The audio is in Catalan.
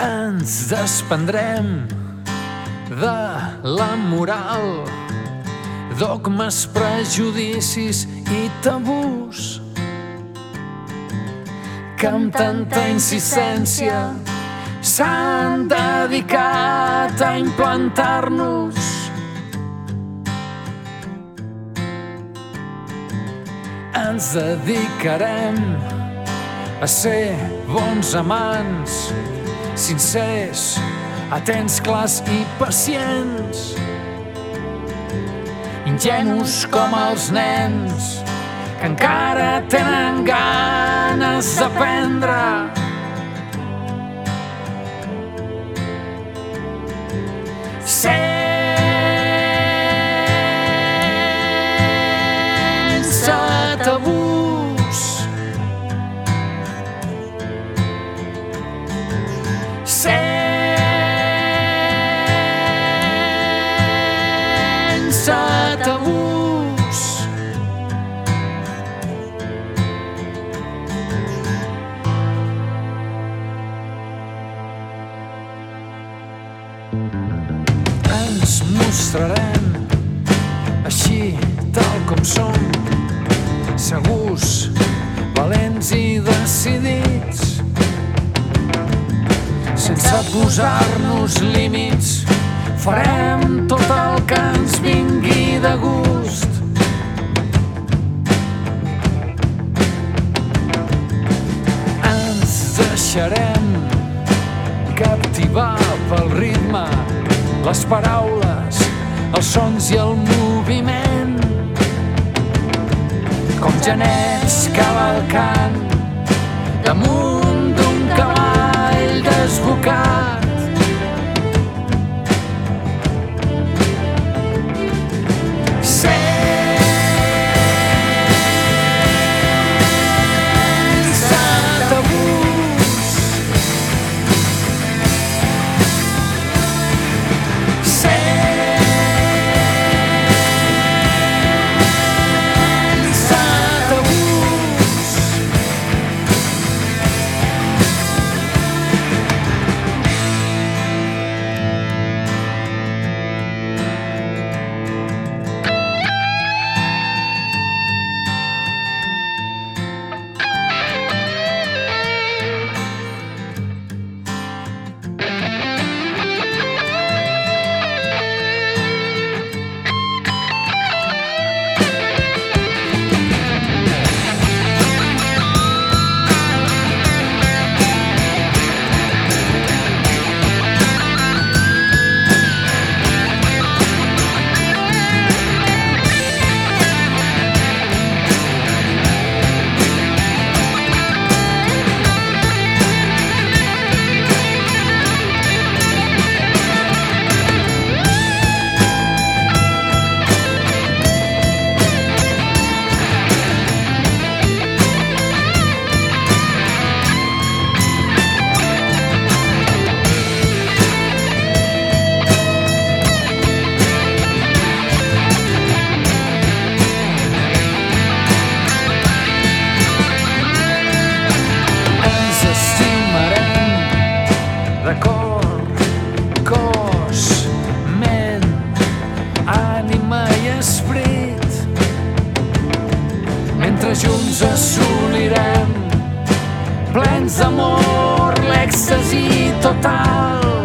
Ens desprendrem de la moral, dogmes, prejudicis i tabús que amb tanta insistència s'han dedicat a implantar-nos. Ens dedicarem a ser bons amants, sincers, atents, clars i pacients. Ingenus com els nens que encara tenen ganes d'aprendre. Mostrarem així tal com som segurs, valents i decidits sense posar-nos límits farem tot el que ens vingui de gust. Ens deixarem captivar pel ritme, les paraules, els sons i el moviment. Com genets cavalcant plens d'amor, l'èxtasi total.